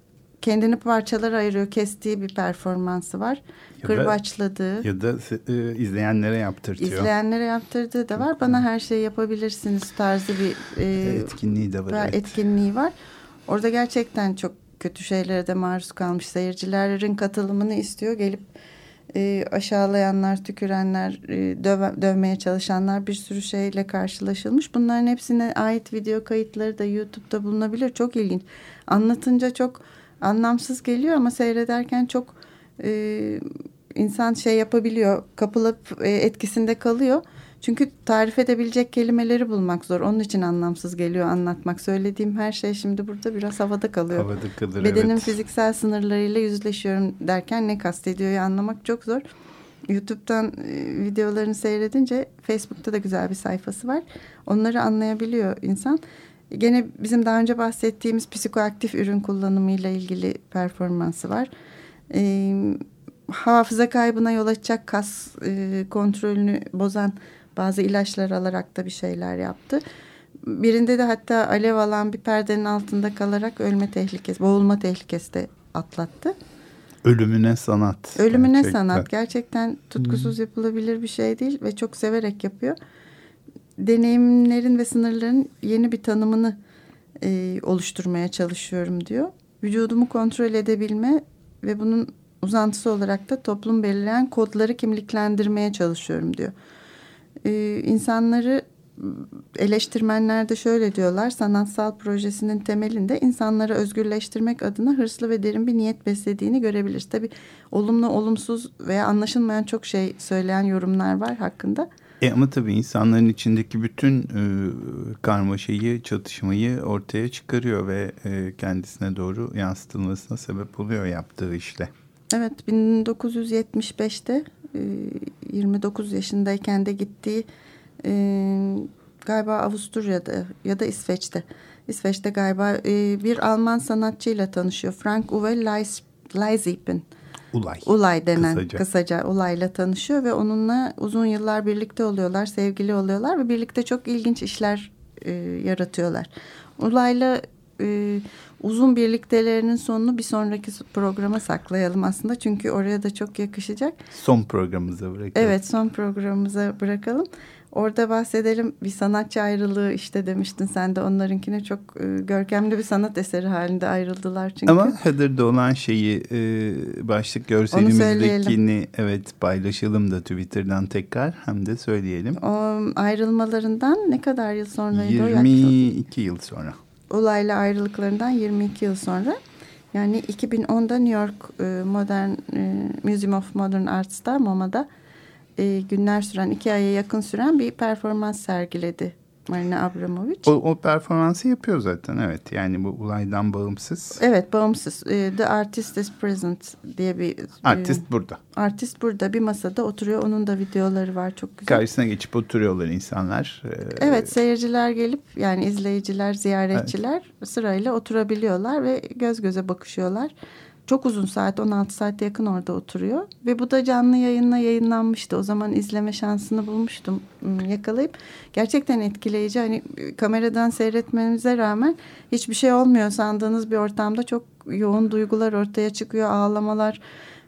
kendini parçalara ayırıyor, kestiği bir performansı var. Ya da- Kırbaçladığı. Ya da e, izleyenlere yaptırtıyor. İzleyenlere yaptırdığı da var. Bana her şeyi yapabilirsiniz tarzı bir e, Etkinliği de var. evet. etkinliği var. Orada gerçekten çok kötü şeylere de maruz kalmış. Seyircilerin katılımını istiyor. Gelip e, aşağılayanlar, tükürenler, e, döve- dövmeye çalışanlar bir sürü şeyle karşılaşılmış. Bunların hepsine ait video kayıtları da YouTube'da bulunabilir. Çok ilginç. Anlatınca çok anlamsız geliyor ama seyrederken çok e, insan şey yapabiliyor, kapılıp e, etkisinde kalıyor. Çünkü tarif edebilecek kelimeleri bulmak zor. Onun için anlamsız geliyor anlatmak. Söylediğim her şey şimdi burada biraz havada kalıyor. Havada kalır Bedenin evet. fiziksel sınırlarıyla yüzleşiyorum derken ne kastediyor anlamak çok zor. YouTube'dan e, videolarını seyredince Facebook'ta da güzel bir sayfası var. Onları anlayabiliyor insan. Gene bizim daha önce bahsettiğimiz psikoaktif ürün kullanımıyla ilgili performansı var. Ee, hafıza kaybına yol açacak kas e, kontrolünü bozan bazı ilaçlar alarak da bir şeyler yaptı. Birinde de hatta alev alan bir perdenin altında kalarak ölme tehlikesi, boğulma tehlikesi de atlattı. Ölümüne sanat. Ölümüne gerçekten. sanat gerçekten tutkusuz yapılabilir bir şey değil ve çok severek yapıyor. Deneyimlerin ve sınırların yeni bir tanımını e, oluşturmaya çalışıyorum diyor. Vücudumu kontrol edebilme ve bunun uzantısı olarak da toplum belirleyen kodları kimliklendirmeye çalışıyorum diyor. Ee, insanları eleştirmenler de şöyle diyorlar. Sanatsal projesinin temelinde insanları özgürleştirmek adına hırslı ve derin bir niyet beslediğini görebiliriz. Tabii olumlu, olumsuz veya anlaşılmayan çok şey söyleyen yorumlar var hakkında. E ama tabii insanların içindeki bütün e, karmaşayı, çatışmayı ortaya çıkarıyor ve e, kendisine doğru yansıtılmasına sebep oluyor yaptığı işle. Evet 1975'te e, 29 yaşındayken de gittiği e, galiba Avusturya'da ya da İsveç'te. İsveç'te galiba e, bir Alman sanatçıyla tanışıyor. Frank Uwe Leis- Leisiepen. Ulay. Ulay denen Kısaca. kısaca. Ulay'la tanışıyor ve onunla uzun yıllar birlikte oluyorlar, sevgili oluyorlar ve birlikte çok ilginç işler e, yaratıyorlar. Ulay'la e, uzun birliktelerinin sonunu bir sonraki programa saklayalım aslında. Çünkü oraya da çok yakışacak. Son programımıza bırakalım. Evet son programımıza bırakalım. Orada bahsedelim bir sanatçı ayrılığı işte demiştin sen de onlarınkine çok e, görkemli bir sanat eseri halinde ayrıldılar çünkü. Ama Heather'da olan şeyi e, başlık görselimizdekini evet paylaşalım da Twitter'dan tekrar hem de söyleyelim. O ayrılmalarından ne kadar yıl sonraydı 22 yıl sonra. Olayla ayrılıklarından 22 yıl sonra. Yani 2010'da New York e, Modern e, Museum of Modern Arts'ta MoMA'da e, günler süren, iki aya yakın süren bir performans sergiledi Marina Abramovic. O, o performansı yapıyor zaten evet. Yani bu olaydan bağımsız. Evet bağımsız. E, The Artist is Present diye bir... Artist e, burada. Artist burada bir masada oturuyor. Onun da videoları var çok güzel. Karşısına geçip oturuyorlar insanlar. Ee, evet seyirciler gelip yani izleyiciler, ziyaretçiler evet. sırayla oturabiliyorlar ve göz göze bakışıyorlar. Çok uzun saat 16 saate yakın orada oturuyor. Ve bu da canlı yayınla yayınlanmıştı. O zaman izleme şansını bulmuştum yakalayıp. Gerçekten etkileyici. Hani kameradan seyretmenize rağmen hiçbir şey olmuyor sandığınız bir ortamda çok yoğun duygular ortaya çıkıyor. Ağlamalar,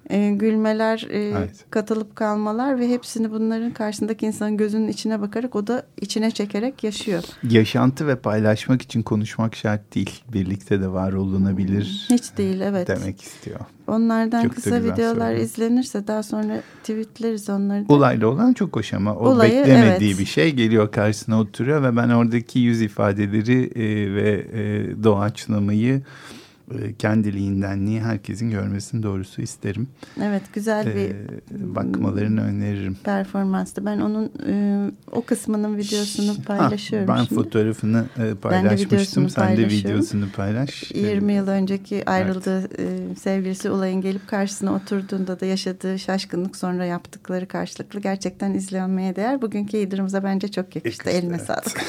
e, gülmeler, e, evet. katılıp kalmalar ve hepsini bunların karşısındaki insanın gözünün içine bakarak o da içine çekerek yaşıyor. Yaşantı ve paylaşmak için konuşmak şart değil. Birlikte de var olunabilir. Hiç değil evet. Demek istiyor. Onlardan çok kısa videolar söylüyor. izlenirse daha sonra tweetleriz onları da. Olaylı olan çok hoş ama o Olayı, beklemediği evet. bir şey geliyor karşısına oturuyor ve ben oradaki yüz ifadeleri e, ve e, doğaçlamayı e, kendiliğindenliği herkesin görmesini doğrusu isterim. Evet güzel bir ee, bakmalarını öneririm. Performanstı. Ben onun e, o kısmının videosunu paylaşıyorum. Ha, ben şimdi. fotoğrafını e, paylaşmıştım. Sen de videosunu paylaş. 20 yıl önceki ayrıldığı evet. e, sevgilisi Ulay'ın gelip karşısına oturduğunda da yaşadığı şaşkınlık sonra yaptıkları karşılıklı gerçekten izlenmeye değer. Bugünkü Yıldırım'ıza bence çok yakıştı. yakıştı Eline evet. sağlık.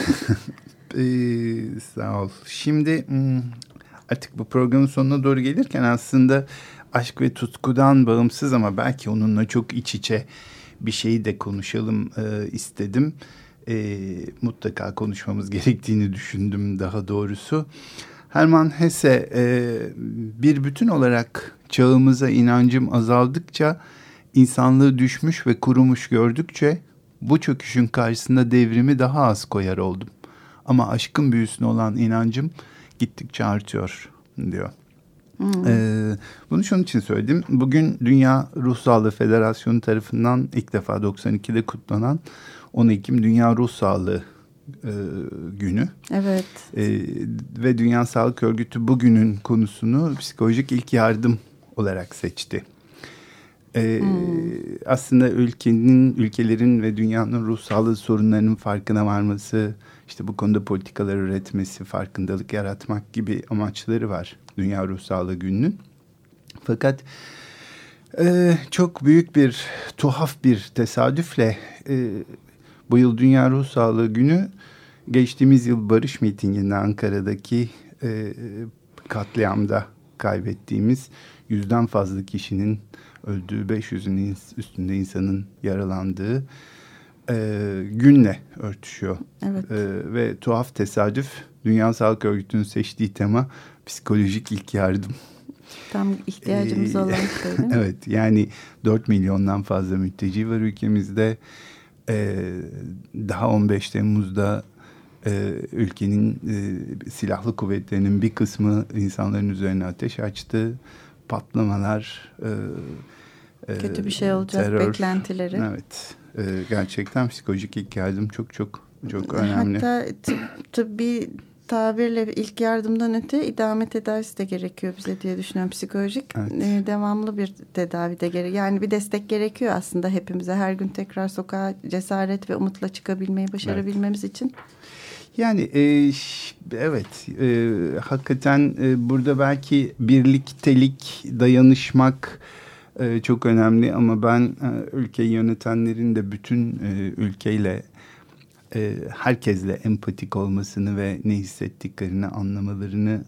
<laughs> ee, sağ ol. Şimdi hmm, artık bu programın sonuna doğru gelirken aslında aşk ve tutkudan bağımsız ama belki onunla çok iç içe bir şeyi de konuşalım e, istedim. E, mutlaka konuşmamız <laughs> gerektiğini düşündüm daha doğrusu. Hermann Hesse e, bir bütün olarak çağımıza inancım azaldıkça insanlığı düşmüş ve kurumuş gördükçe bu çöküşün karşısında devrimi daha az koyar oldum. Ama aşkın büyüsüne olan inancım gittikçe artıyor diyor. Hmm. Ee, bunu şunun için söyledim. Bugün Dünya Ruh Sağlığı Federasyonu tarafından ilk defa 92'de kutlanan 10 Ekim Dünya Ruh Sağlığı e, günü. Evet. E, ve Dünya Sağlık Örgütü bugünün konusunu psikolojik ilk yardım olarak seçti. E, hmm. Aslında ülkenin, ülkelerin ve dünyanın ruh sağlığı sorunlarının farkına varması, işte bu konuda politikalar üretmesi, farkındalık yaratmak gibi amaçları var Dünya Ruh Sağlığı Günü'nün. Fakat e, çok büyük bir tuhaf bir tesadüfle e, bu yıl Dünya Ruh Sağlığı Günü geçtiğimiz yıl barış mitinginde Ankara'daki e, katliamda kaybettiğimiz yüzden fazla kişinin öldüğü 500'ün üstünde insanın yaralandığı e, günle örtüşüyor. Evet. E, ve tuhaf tesadüf Dünya Sağlık Örgütü'nün seçtiği tema psikolojik ilk yardım. Tam ihtiyacımız ee, olan şey <laughs> Evet yani 4 milyondan fazla mülteci var ülkemizde. Ee, daha 15 Temmuz'da e, ülkenin e, silahlı kuvvetlerinin bir kısmı insanların üzerine ateş açtı. Patlamalar, e, kötü bir şey olacak terör, beklentileri. Evet e, gerçekten psikolojik ilk yardım çok çok çok önemli. Hatta tıbbi tabirle ilk yardımdan öte idame tedavisi de gerekiyor bize diye düşünüyorum. Psikolojik evet. e, devamlı bir tedavi de gerekiyor. Yani bir destek gerekiyor aslında hepimize. Her gün tekrar sokağa cesaret ve umutla çıkabilmeyi başarabilmemiz evet. için. Yani e, evet e, hakikaten e, burada belki birliktelik, dayanışmak e, çok önemli ama ben e, ülkeyi yönetenlerin de bütün e, ülkeyle e, herkesle empatik olmasını ve ne hissettiklerini anlamalarını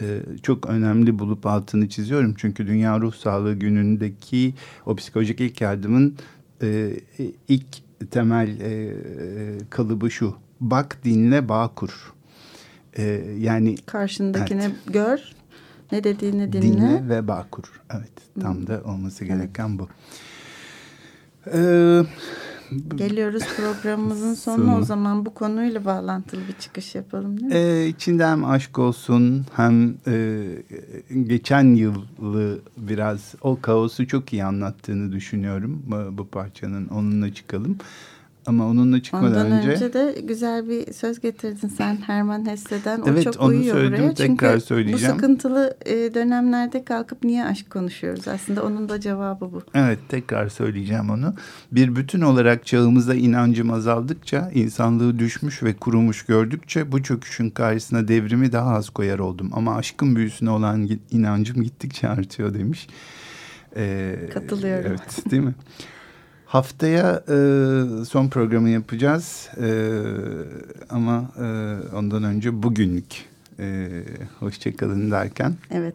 e, çok önemli bulup altını çiziyorum. Çünkü Dünya Ruh Sağlığı Günü'ndeki o psikolojik ilk yardımın e, ilk temel e, kalıbı şu. bak dinle bağ kur. E, yani Karşındakine gör, ne dediğini dinle. dinle ve bağ kur. Evet tam da olması gereken bu. Ee, Geliyoruz programımızın <laughs> sonuna Sonu. o zaman bu konuyla bağlantılı bir çıkış yapalım değil mi? Ee, içinde hem aşk olsun hem e, geçen yılı biraz o kaosu çok iyi anlattığını düşünüyorum bu, bu parçanın. Onunla çıkalım. Ama onunla çıkmadan Ondan önce, önce... de güzel bir söz getirdin sen Herman Hesse'den. O Evet, çok onu uyuyor söyledim, buraya. tekrar Çünkü söyleyeceğim. bu sıkıntılı e, dönemlerde kalkıp niye aşk konuşuyoruz? Aslında onun da cevabı bu. evet tekrar söyleyeceğim onu. Bir bütün olarak çağımıza inancım azaldıkça, insanlığı düşmüş ve kurumuş gördükçe bu çöküşün karşısına devrimi daha az koyar oldum. Ama aşkın büyüsüne olan inancım gittikçe artıyor demiş. Ee, Katılıyorum. Evet değil mi? <laughs> Haftaya e, son programı yapacağız E, ama e, ondan önce bugünlük e, hoşçakalın derken Evet.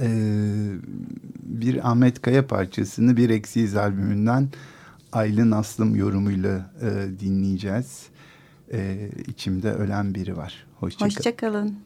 e, bir Ahmet Kaya parçasını bir Eksiyiz albümünden Aylin Aslım yorumuyla e, dinleyeceğiz. E, içimde ölen biri var. Hoşçakalın. Bana